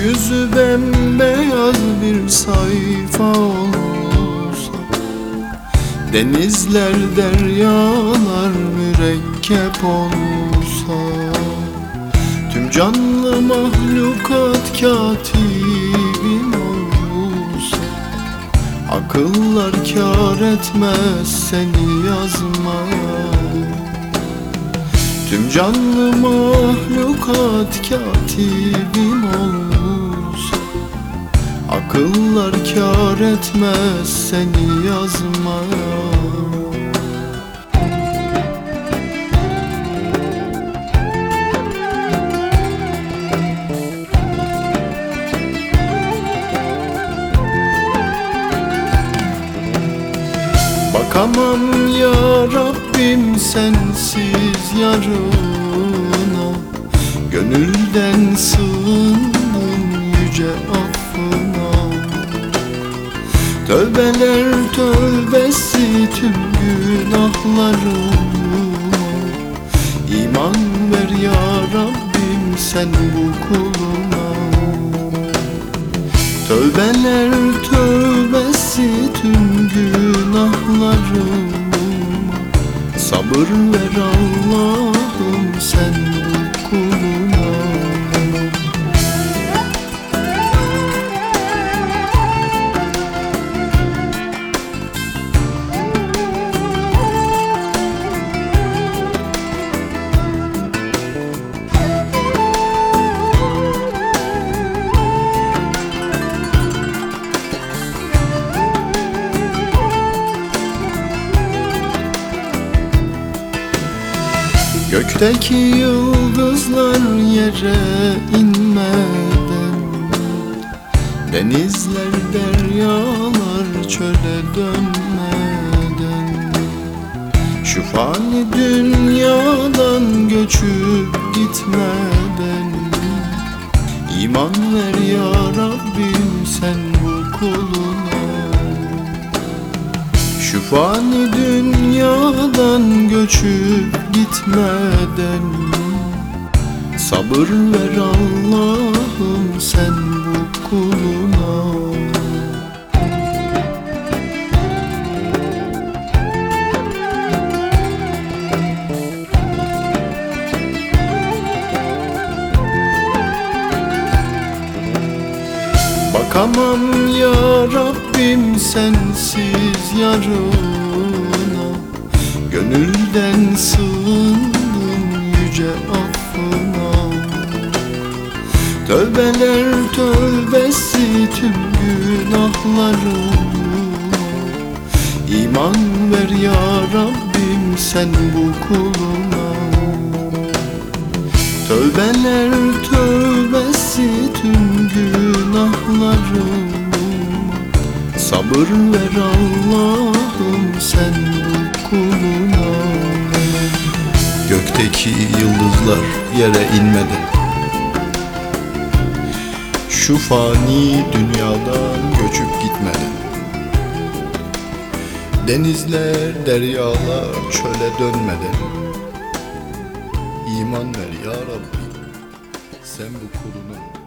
yüzü bembeyaz bir sayfa olsa Denizler deryalar mürekkep olsa Tüm canlı mahlukat katibim olsa Akıllar kâr etmez seni yazmaya Tüm canlı mahlukat katibim olsa Akıllar kâr etmez seni yazmaya Bakamam ya Rabbim sensiz yarına Gönülden sığındım yüce affına. Tövbeler tövbesi tüm günahlarıma. İman ver ya Rabbim sen bu kuluna. Tövbeler tövbesi tüm günahlarım Sabır ver Allah'ım Gökteki yıldızlar yere inmeden Denizler deryalar çöle dönmeden Şu fani dünyadan göçüp gitmeden İman ver ya Rabbim sen bu kuluna. Şu fani dünyadan göçüp gitmeden Sabır ver Allah'ım sen bu kuluna. Bakamam ya Rabbim sensiz yarına Gönülden sığındım yüce affına. Tövbeler tövbesi tüm günahlarıma İman ver ya Rabbim sen bu kuluna. Tövbeler tövbesi tüm günahlarım. Sabır ver Allah'ım sen bu kuluna. Gökteki yıldızlar yere inmedi. Şu fani dünyadan göçüp gitmedi. Denizler, deryalar çöle dönmedi. İman ver ya Rabbi Sen bu kuluna